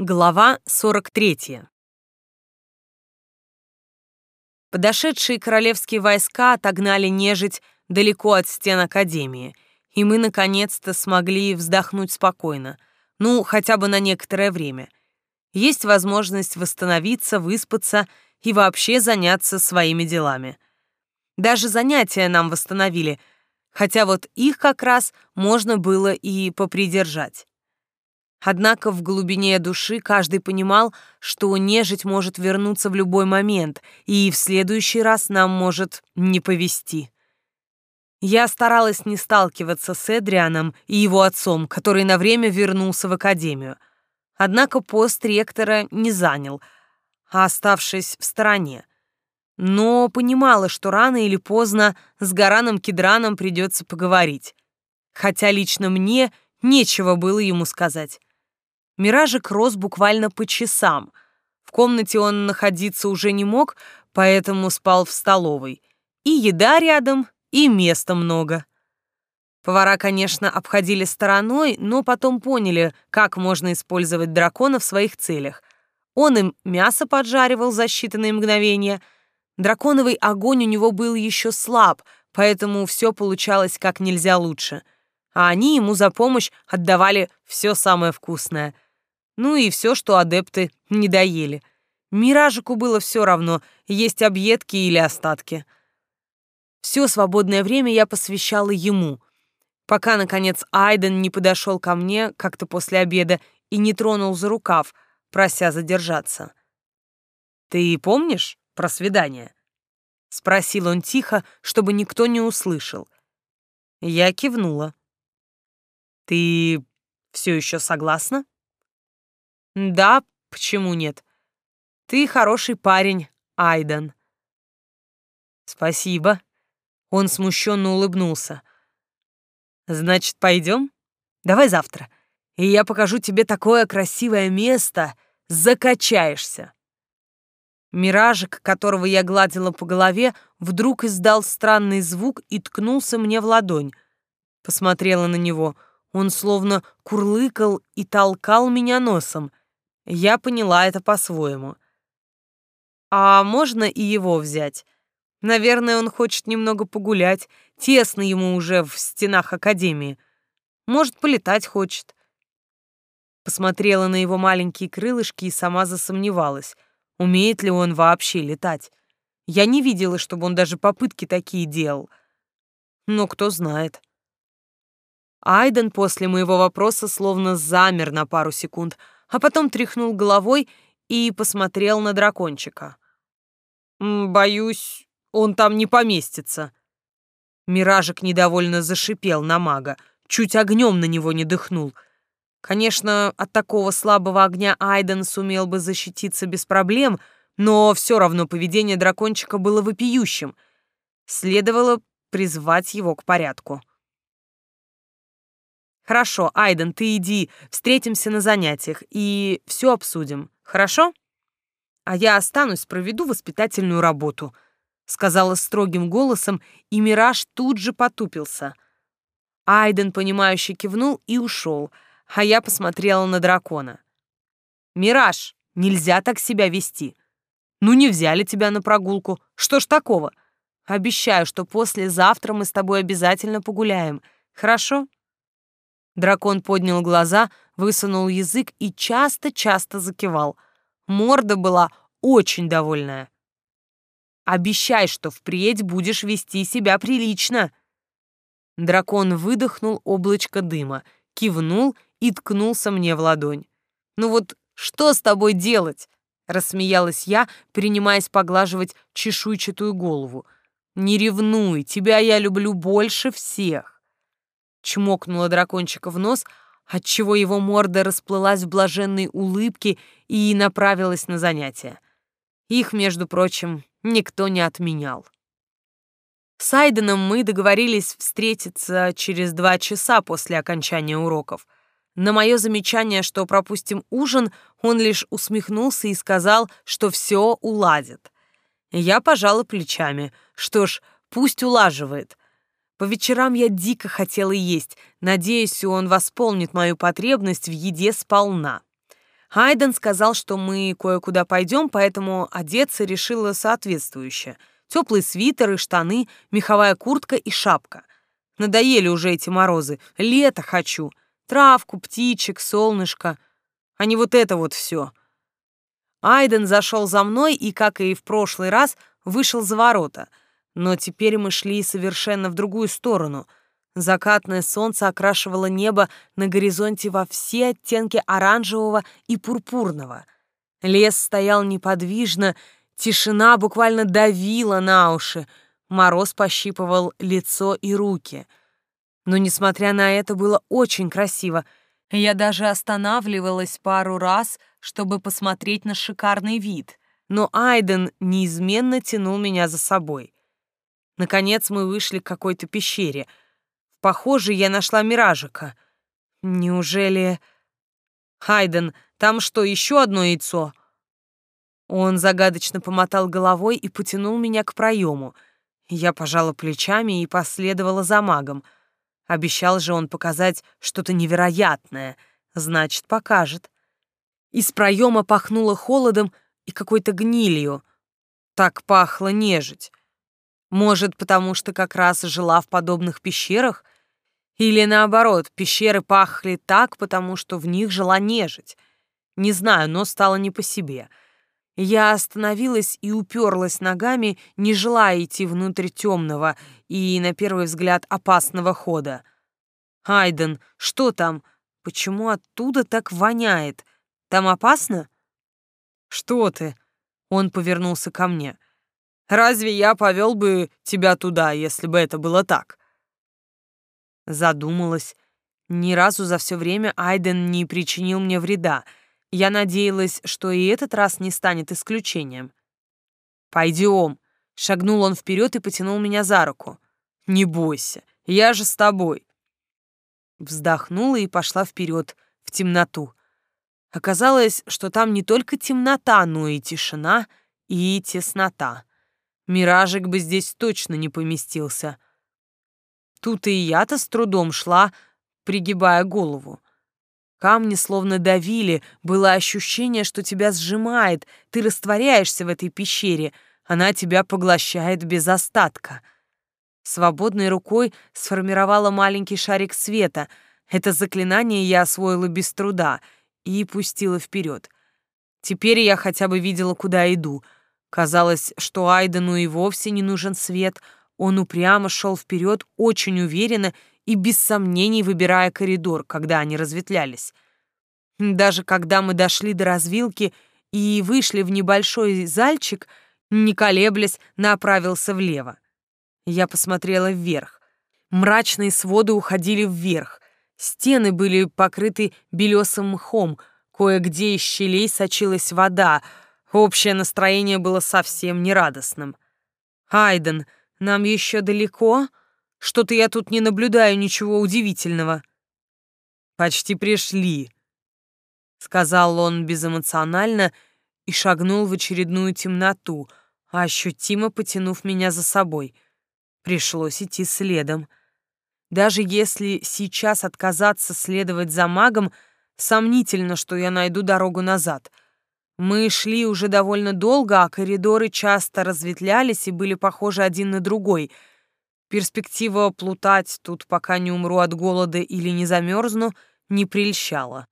Глава 43. Подошедшие королевские войска отогнали нежить далеко от стен Академии, и мы наконец-то смогли вздохнуть спокойно, ну, хотя бы на некоторое время. Есть возможность восстановиться, выспаться и вообще заняться своими делами. Даже занятия нам восстановили, хотя вот их как раз можно было и попридержать. Однако в глубине души каждый понимал, что нежить может вернуться в любой момент, и в следующий раз нам может не повезти. Я старалась не сталкиваться с Эдрианом и его отцом, который на время вернулся в академию. Однако пост ректора не занял, а оставшись в стороне. Но понимала, что рано или поздно с Гараном Кедраном придется поговорить. Хотя лично мне нечего было ему сказать. Миражик рос буквально по часам. В комнате он находиться уже не мог, поэтому спал в столовой. И еда рядом, и места много. Повара, конечно, обходили стороной, но потом поняли, как можно использовать дракона в своих целях. Он им мясо поджаривал за считанные мгновения. Драконовый огонь у него был еще слаб, поэтому все получалось как нельзя лучше. А они ему за помощь отдавали все самое вкусное — ну и все, что адепты не доели. Миражику было все равно, есть объедки или остатки. Все свободное время я посвящала ему, пока, наконец, Айден не подошел ко мне как-то после обеда и не тронул за рукав, прося задержаться. «Ты помнишь про свидание?» — спросил он тихо, чтобы никто не услышал. Я кивнула. «Ты все еще согласна?» Да, почему нет? Ты хороший парень, Айден. Спасибо. Он смущенно улыбнулся. Значит, пойдем? Давай завтра. И я покажу тебе такое красивое место. Закачаешься. Миражик, которого я гладила по голове, вдруг издал странный звук и ткнулся мне в ладонь. Посмотрела на него. Он словно курлыкал и толкал меня носом. Я поняла это по-своему. А можно и его взять? Наверное, он хочет немного погулять. Тесно ему уже в стенах академии. Может, полетать хочет. Посмотрела на его маленькие крылышки и сама засомневалась, умеет ли он вообще летать. Я не видела, чтобы он даже попытки такие делал. Но кто знает. Айден после моего вопроса словно замер на пару секунд — а потом тряхнул головой и посмотрел на дракончика. «Боюсь, он там не поместится». Миражик недовольно зашипел на мага, чуть огнем на него не дыхнул. Конечно, от такого слабого огня Айден сумел бы защититься без проблем, но все равно поведение дракончика было вопиющим. Следовало призвать его к порядку. Хорошо, Айден, ты иди, встретимся на занятиях и все обсудим. Хорошо? А я останусь, проведу воспитательную работу, сказала строгим голосом, и Мираж тут же потупился. Айден, понимающе кивнул и ушел, а я посмотрела на дракона. «Мираж, нельзя так себя вести. Ну не взяли тебя на прогулку. Что ж такого? Обещаю, что послезавтра мы с тобой обязательно погуляем. Хорошо?» Дракон поднял глаза, высунул язык и часто-часто закивал. Морда была очень довольная. «Обещай, что впредь будешь вести себя прилично!» Дракон выдохнул облачко дыма, кивнул и ткнулся мне в ладонь. «Ну вот что с тобой делать?» — рассмеялась я, принимаясь поглаживать чешуйчатую голову. «Не ревнуй, тебя я люблю больше всех!» Чмокнула дракончика в нос, отчего его морда расплылась в блаженной улыбке и направилась на занятия. Их, между прочим, никто не отменял. С Айденом мы договорились встретиться через два часа после окончания уроков. На мое замечание, что пропустим ужин, он лишь усмехнулся и сказал, что все уладит. Я пожала плечами. Что ж, пусть улаживает. По вечерам я дико хотела есть, надеясь, он восполнит мою потребность в еде сполна. Айден сказал, что мы кое-куда пойдем, поэтому одеться решила соответствующе. Теплый свитер и штаны, меховая куртка и шапка. Надоели уже эти морозы. Лето хочу. Травку, птичек, солнышко. А не вот это вот все. Айден зашел за мной и, как и в прошлый раз, вышел за ворота. Но теперь мы шли совершенно в другую сторону. Закатное солнце окрашивало небо на горизонте во все оттенки оранжевого и пурпурного. Лес стоял неподвижно, тишина буквально давила на уши, мороз пощипывал лицо и руки. Но, несмотря на это, было очень красиво — я даже останавливалась пару раз, чтобы посмотреть на шикарный вид, но Айден неизменно тянул меня за собой. Наконец мы вышли к какой-то пещере. В похожей я нашла миражика. Неужели... Айден, там что, еще одно яйцо? Он загадочно помотал головой и потянул меня к проему. Я пожала плечами и последовала за магом — Обещал же он показать что-то невероятное. Значит, покажет. Из проема пахнуло холодом и какой-то гнилью. Так пахло нежить. Может, потому что как раз жила в подобных пещерах? Или наоборот, пещеры пахли так, потому что в них жила нежить? Не знаю, но стало не по себе — я остановилась и уперлась ногами, не желая идти внутрь темного и, на первый взгляд, опасного хода. «Айден, что там? Почему оттуда так воняет? Там опасно?» «Что ты?» — он повернулся ко мне. «Разве я повел бы тебя туда, если бы это было так?» Задумалась. Ни разу за все время Айден не причинил мне вреда — я надеялась, что и этот раз не станет исключением. «Пойдем», — шагнул он вперед и потянул меня за руку. «Не бойся, я же с тобой». Вздохнула и пошла вперед, в темноту. Оказалось, что там не только темнота, но и тишина, и теснота. Миражик бы здесь точно не поместился. Тут и я-то с трудом шла, пригибая голову. Камни словно давили, было ощущение, что тебя сжимает, ты растворяешься в этой пещере, она тебя поглощает без остатка. Свободной рукой сформировала маленький шарик света. Это заклинание я освоила без труда и пустила вперед. Теперь я хотя бы видела, куда иду. Казалось, что Айдену и вовсе не нужен свет. Он упрямо шел вперед, очень уверенно и без сомнений выбирая коридор, когда они разветвлялись. Даже когда мы дошли до развилки и вышли в небольшой зальчик, не колеблясь, направился влево. Я посмотрела вверх. Мрачные своды уходили вверх. Стены были покрыты белесым мхом, кое-где из щелей сочилась вода. Общее настроение было совсем нерадостным. «Айден, нам еще далеко?» Что-то я тут не наблюдаю ничего удивительного. Почти пришли, сказал он безэмоционально и шагнул в очередную темноту, ощутимо потянув меня за собой. Пришлось идти следом. Даже если сейчас отказаться следовать за магом, сомнительно, что я найду дорогу назад. Мы шли уже довольно долго, а коридоры часто разветвлялись и были похожи один на другой — Перспектива плутать тут, пока не умру от голода или не замерзну, не прельщала.